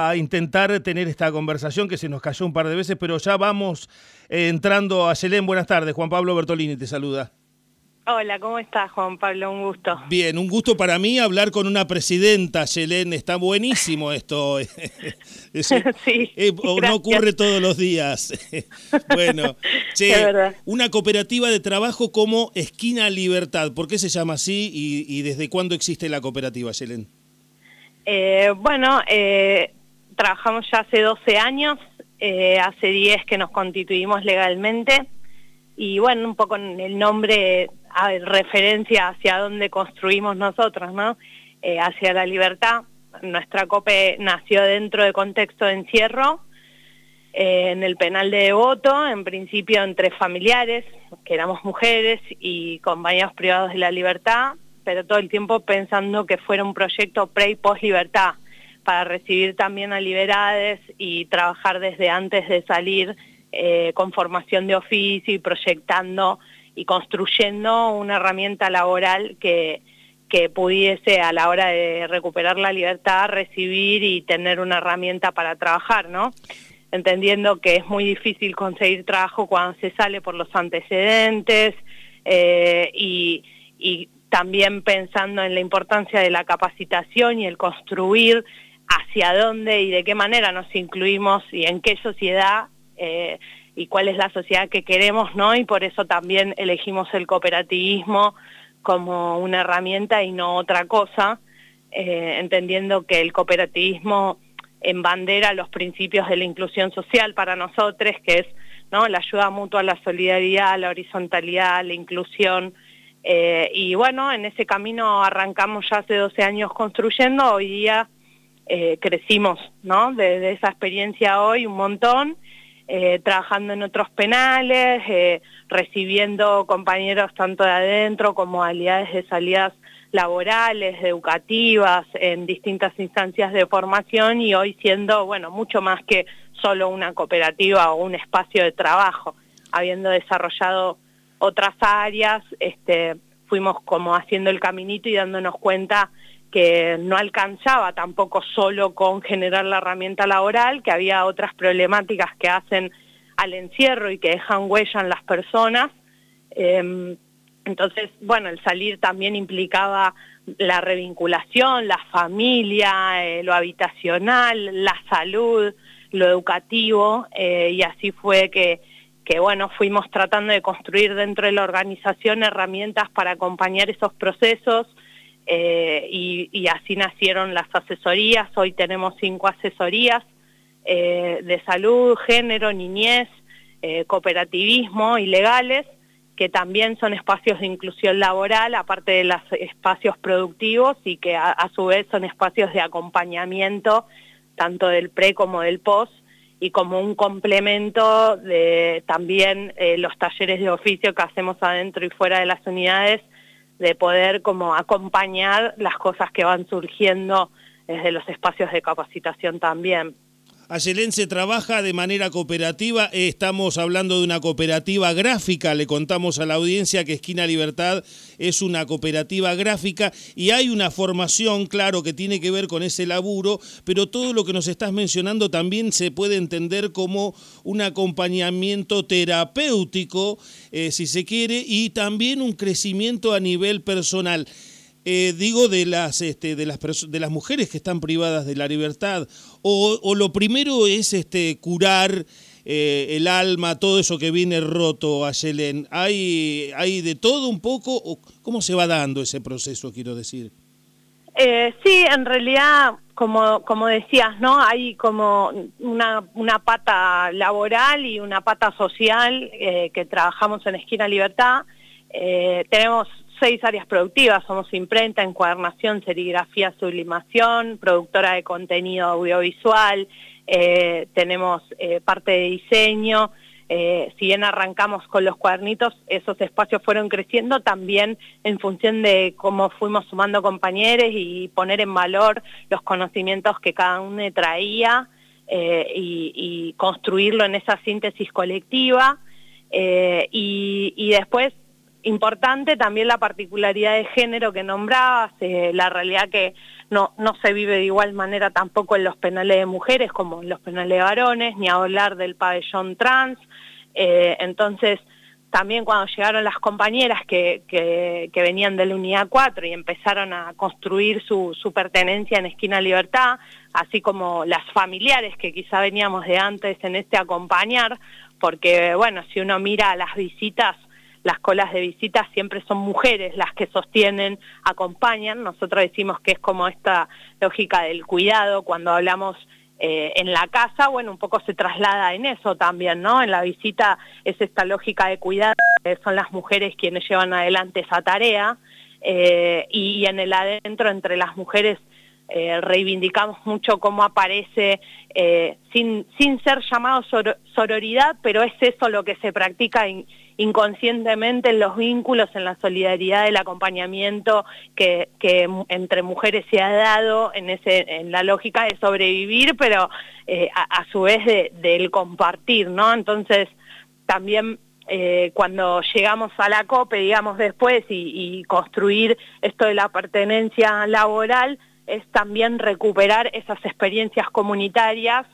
a intentar tener esta conversación que se nos cayó un par de veces, pero ya vamos eh, entrando a Yelén. Buenas tardes, Juan Pablo Bertolini te saluda. Hola, ¿cómo estás, Juan Pablo? Un gusto. Bien, un gusto para mí hablar con una presidenta, Yelén. Está buenísimo esto. sí, eh, no ocurre todos los días. bueno, una cooperativa de trabajo como Esquina Libertad. ¿Por qué se llama así y, desde cuándo existe la cooperativa, Yelén? Eh, bueno, eh, trabajamos ya hace 12 años, eh, hace 10 que nos constituimos legalmente y bueno, un poco en el nombre a referencia hacia dónde construimos nosotros, ¿no? Eh, hacia la libertad. Nuestra COPE nació dentro de contexto de encierro, eh, en el penal de Devoto, en principio entre familiares, que éramos mujeres y compañeros privados de la libertad, pero todo el tiempo pensando que fuera un proyecto pre y post libertad para recibir también a liberades y trabajar desde antes de salir eh, con formación de oficio y proyectando y construyendo una herramienta laboral que, que pudiese a la hora de recuperar la libertad recibir y tener una herramienta para trabajar, ¿no? Entendiendo que es muy difícil conseguir trabajo cuando se sale por los antecedentes eh, y, y también pensando en la importancia de la capacitación y el construir hacia dónde y de qué manera nos incluimos y en qué sociedad eh, y cuál es la sociedad que queremos, ¿no? Y por eso también elegimos el cooperativismo como una herramienta y no otra cosa, eh, entendiendo que el cooperativismo embandera los principios de la inclusión social para nosotros, que es ¿no? la ayuda mutua, la solidaridad, la horizontalidad, la inclusión. Eh, y bueno, en ese camino arrancamos ya hace 12 años construyendo, hoy día eh, crecimos, ¿no? De, esa experiencia hoy un montón, eh, trabajando en otros penales, eh, recibiendo compañeros tanto de adentro como aliados de salidas laborales, educativas, en distintas instancias de formación y hoy siendo, bueno, mucho más que solo una cooperativa o un espacio de trabajo, habiendo desarrollado otras áreas, este, fuimos como haciendo el caminito y dándonos cuenta que no alcanzaba tampoco solo con generar la herramienta laboral, que había otras problemáticas que hacen al encierro y que dejan huella en las personas. Em, entonces, bueno, el salir también implicaba la revinculación, la familia, eh, lo habitacional, la salud, lo educativo, eh, y así fue que, que, bueno, fuimos tratando de construir dentro de la organización herramientas para acompañar esos procesos, eh, y, así nacieron las asesorías. Hoy tenemos cinco asesorías eh, de salud, género, niñez, eh, cooperativismo y legales, que también son espacios de inclusión laboral, aparte de los espacios productivos y que a, su vez son espacios de acompañamiento, tanto del pre como del post, y como un complemento de también los talleres de oficio que hacemos adentro y fuera de las unidades, de poder como acompañar las cosas que van surgiendo desde los espacios de capacitación también. Ayelén se trabaja de manera cooperativa, estamos hablando de una cooperativa gráfica, le contamos a la audiencia que Esquina Libertad es una cooperativa gráfica y hay una formación, claro, que tiene que ver con ese laburo, pero todo lo que nos estás mencionando también se puede entender como un acompañamiento terapéutico, eh, si se quiere, y también un crecimiento a nivel personal. Eh, digo, de las, este, de, las de las mujeres que están privadas de la libertad, o, lo primero es este, curar eh, el alma, todo eso que viene roto a Yelén. ¿Hay, ¿Hay de todo un poco? O ¿Cómo se va dando ese proceso, quiero decir? Eh, sí, en realidad, como, como decías, ¿no? Hay como una, una pata laboral y una pata social que trabajamos en Esquina Libertad. tenemos seis áreas productivas, somos imprenta, encuadernación, serigrafía, sublimación, productora de contenido audiovisual, eh, tenemos eh, parte de diseño, eh, si bien arrancamos con los cuadernitos, esos espacios fueron creciendo también en función de cómo fuimos sumando compañeros y poner en valor los conocimientos que cada uno traía y, construirlo en esa síntesis colectiva. y después importante también la particularidad de género que nombrabas, eh, la realidad que no, no se vive de igual manera tampoco en los penales de mujeres como en los penales de varones, ni hablar del pabellón trans. Eh, entonces, también cuando llegaron las compañeras que, que, venían de la Unidad 4 y empezaron a construir su, su, pertenencia en Esquina Libertad, así como las familiares que quizá veníamos de antes en este acompañar, porque bueno, si uno mira las visitas, las colas de visitas siempre son mujeres las que sostienen, acompañan, nosotros decimos que es como esta lógica del cuidado cuando hablamos eh, en la casa, bueno, un poco se traslada en eso también, ¿no? En la visita es esta lógica de cuidado, son las mujeres quienes llevan adelante esa tarea, eh, y, en el adentro entre las mujeres eh, reivindicamos mucho cómo aparece, sin, sin ser llamado sororidad, pero es eso lo que se practica inconscientemente en los vínculos, en la solidaridad, el acompañamiento que, entre mujeres se ha dado en, ese, en la lógica de sobrevivir, pero eh, a, su vez del compartir, ¿no? Entonces, también eh, cuando llegamos a la COPE, digamos, después y construir esto de la pertenencia laboral, es también recuperar esas experiencias comunitarias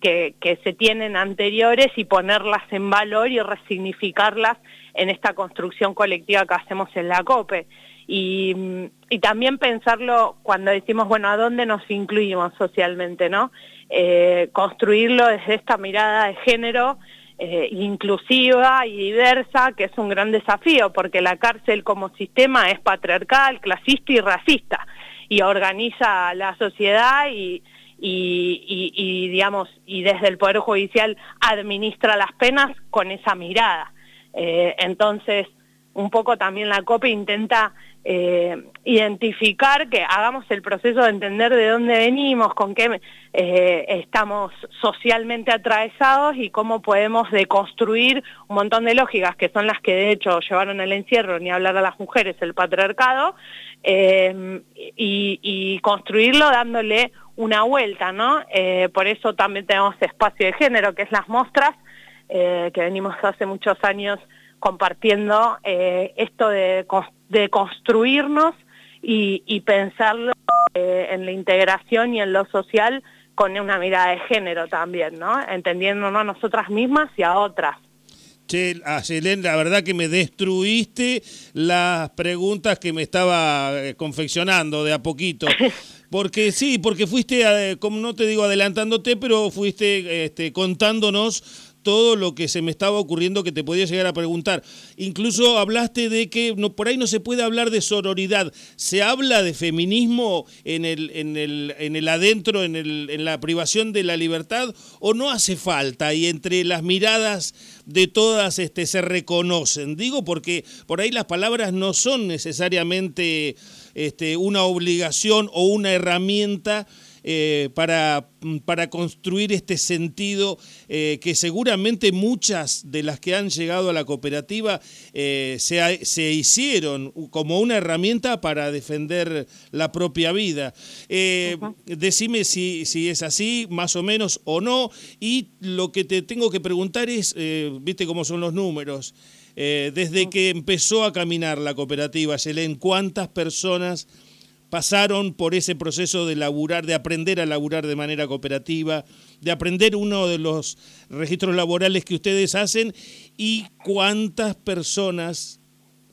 que, se tienen anteriores y ponerlas en valor y resignificarlas en esta construcción colectiva que hacemos en la COPE. Y, también pensarlo cuando decimos, bueno, ¿a dónde nos incluimos socialmente? ¿no? Eh, construirlo desde esta mirada de género eh, inclusiva y diversa, que es un gran desafío, porque la cárcel como sistema es patriarcal, clasista y racista, y organiza la sociedad y, y, digamos, y desde el Poder Judicial administra las penas con esa mirada. Eh, entonces, un poco también la COPE intenta eh, identificar que hagamos el proceso de entender de dónde venimos, con qué eh, estamos socialmente atravesados y cómo podemos deconstruir un montón de lógicas que son las que de hecho llevaron el encierro, ni hablar a las mujeres, el patriarcado, y, y construirlo dándole una vuelta, ¿no? Eh, por eso también tenemos espacio de género, que es las muestras, eh, que venimos hace muchos años compartiendo eh, esto de, construirnos y, pensarlo en la integración y en lo social con una mirada de género también, ¿no? Entendiéndonos a nosotras mismas y a otras. Che, a la verdad que me destruiste las preguntas que me estaba confeccionando de a poquito. Porque sí, porque fuiste, eh, como no te digo adelantándote, pero fuiste este, contándonos todo lo que se me estaba ocurriendo que te podía llegar a preguntar. Incluso hablaste de que por ahí no se puede hablar de sororidad. ¿Se habla de feminismo en el, en el, en el adentro, en, el, en la privación de la libertad? ¿O no hace falta? Y entre las miradas de todas este, se reconocen. Digo porque por ahí las palabras no son necesariamente este, una obligación o una herramienta eh, para, para, construir este sentido eh, que seguramente muchas de las que han llegado a la cooperativa eh, se, se, hicieron como una herramienta para defender la propia vida. Decime si, si, es así, más o menos, o no, y lo que te tengo que preguntar es, viste cómo son los números, desde que empezó a caminar la cooperativa, Selén, ¿cuántas personas pasaron por ese proceso de laburar, de aprender a laburar de manera cooperativa, de aprender uno de los registros laborales que ustedes hacen y cuántas personas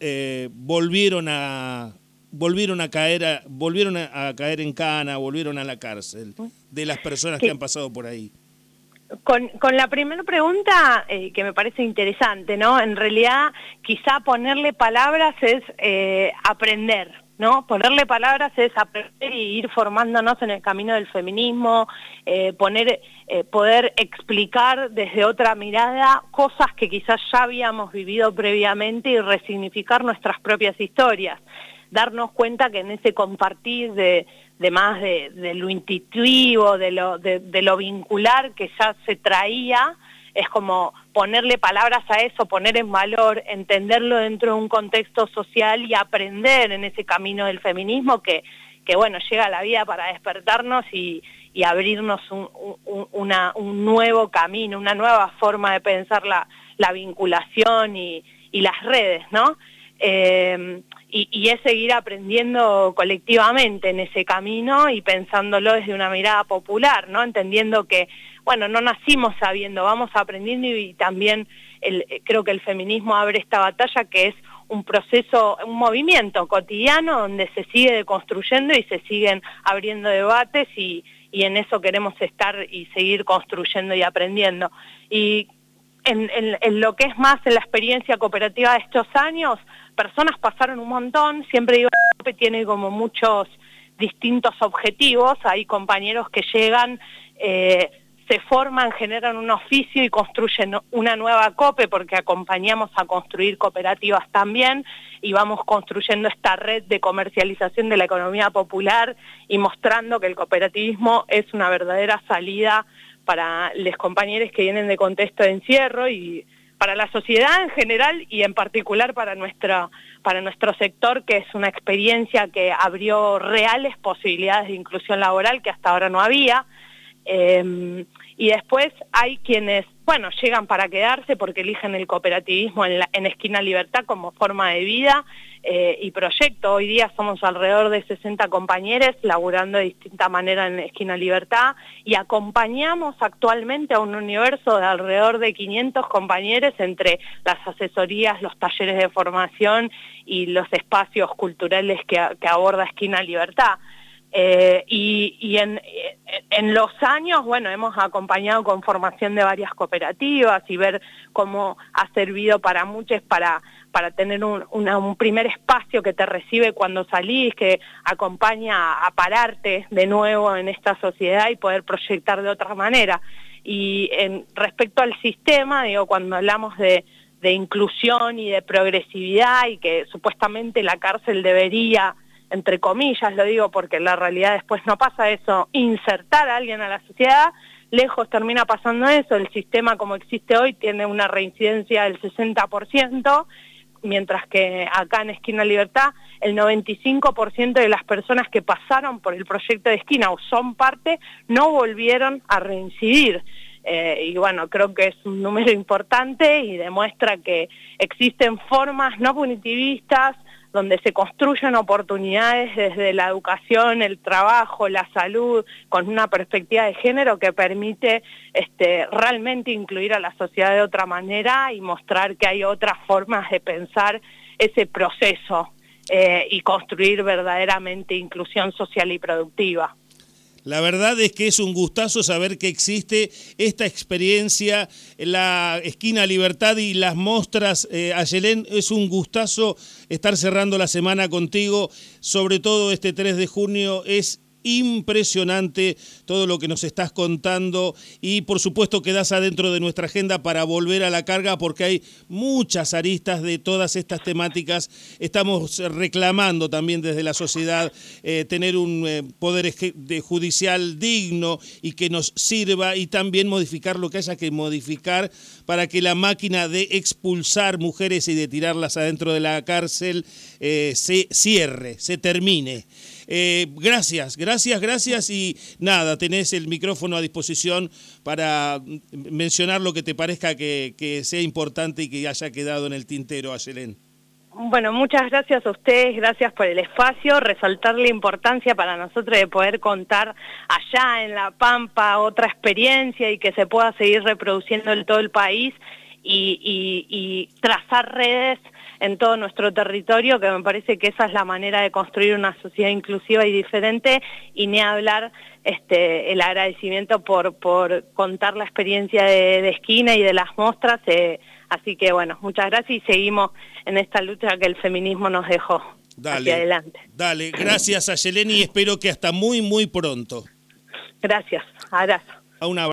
eh, volvieron a volvieron a caer volvieron a, caer en cana, volvieron a la cárcel de las personas que han pasado por ahí. Con, con, la primera pregunta, eh, que me parece interesante, ¿no? En realidad, quizá ponerle palabras es eh, aprender, ¿no? Ponerle palabras es aprender y ir formándonos en el camino del feminismo, eh, poner, eh, poder explicar desde otra mirada cosas que quizás ya habíamos vivido previamente y resignificar nuestras propias historias. Darnos cuenta que en ese compartir de, de más de, de, lo intuitivo, de lo, de, de lo vincular que ya se traía, es como ponerle palabras a eso, poner en valor, entenderlo dentro de un contexto social y aprender en ese camino del feminismo que, que bueno, llega a la vida para despertarnos y, y abrirnos un, un, nuevo camino, una nueva forma de pensar la, la vinculación y, y las redes, ¿no? Eh, y, es seguir aprendiendo colectivamente en ese camino y pensándolo desde una mirada popular, ¿no? Entendiendo que, bueno, no nacimos sabiendo, vamos aprendiendo y, también creo que el feminismo abre esta batalla que es un proceso, un movimiento cotidiano donde se sigue construyendo y se siguen abriendo debates y, y en eso queremos estar y seguir construyendo y aprendiendo. Y en, en, lo que es más en la experiencia cooperativa de estos años, personas pasaron un montón, siempre digo, tiene como muchos distintos objetivos, hay compañeros que llegan, eh, se forman, generan un oficio y construyen una nueva COPE porque acompañamos a construir cooperativas también y vamos construyendo esta red de comercialización de la economía popular y mostrando que el cooperativismo es una verdadera salida para los compañeros que vienen de contexto de encierro y para la sociedad en general y en particular para, nuestra, para nuestro sector, que es una experiencia que abrió reales posibilidades de inclusión laboral que hasta ahora no había. Em, y después hay quienes, bueno, llegan para quedarse porque eligen el cooperativismo en, Esquina Libertad como forma de vida eh, y proyecto. Hoy día somos alrededor de 60 compañeros laburando de distinta manera en Esquina Libertad y acompañamos actualmente a un universo de alrededor de 500 compañeros entre las asesorías, los talleres de formación y los espacios culturales que aborda Esquina Libertad. Eh, y, en, los años, bueno, hemos acompañado con formación de varias cooperativas y ver cómo ha servido para muchos para, para tener un, primer espacio que te recibe cuando salís, que acompaña a pararte de nuevo en esta sociedad y poder proyectar de otra manera. Y en, respecto al sistema, digo, cuando hablamos de, de inclusión y de progresividad y que supuestamente la cárcel debería entre comillas lo digo porque la realidad después no pasa eso, insertar a alguien a la sociedad, lejos termina pasando eso, el sistema como existe hoy tiene una reincidencia del 60%, mientras que acá en Esquina Libertad el 95% de las personas que pasaron por el proyecto de Esquina o son parte no volvieron a reincidir. Eh, y bueno, creo que es un número importante y demuestra que existen formas no punitivistas, donde se construyen oportunidades desde la educación, el trabajo, la salud, con una perspectiva de género que permite este, realmente incluir a la sociedad de otra manera y mostrar que hay otras formas de pensar ese proceso eh, y construir verdaderamente inclusión social y productiva. La verdad es que es un gustazo saber que existe esta experiencia, la esquina Libertad y las mostras. Eh, Ayelén, es un gustazo estar cerrando la semana contigo, sobre todo este 3 de junio. Es impresionante todo lo que nos estás contando y por supuesto quedas adentro de nuestra agenda para volver a la carga porque hay muchas aristas de todas estas temáticas. Estamos reclamando también desde la sociedad eh, tener un eh, poder judicial digno y que nos sirva y también modificar lo que haya que modificar para que la máquina de expulsar mujeres y de tirarlas adentro de la cárcel eh, se cierre, se termine. Eh, gracias, gracias, gracias y nada, tenés el micrófono a disposición para mencionar lo que te parezca que, sea importante y que haya quedado en el tintero, Ayelén. Bueno, muchas gracias a ustedes, gracias por el espacio, resaltar la importancia para nosotros de poder contar allá en La Pampa otra experiencia y que se pueda seguir reproduciendo en todo el país y trazar redes en todo nuestro territorio, que me parece que esa es la manera de construir una sociedad inclusiva y diferente, y ni hablar este, el agradecimiento por, por contar la experiencia de, esquina y de las muestras. Eh, así que bueno, muchas gracias y seguimos en esta lucha que el feminismo nos dejó. Dale, adelante. Dale, gracias a Yeleni y espero que hasta muy, muy pronto. Gracias, abrazo. A una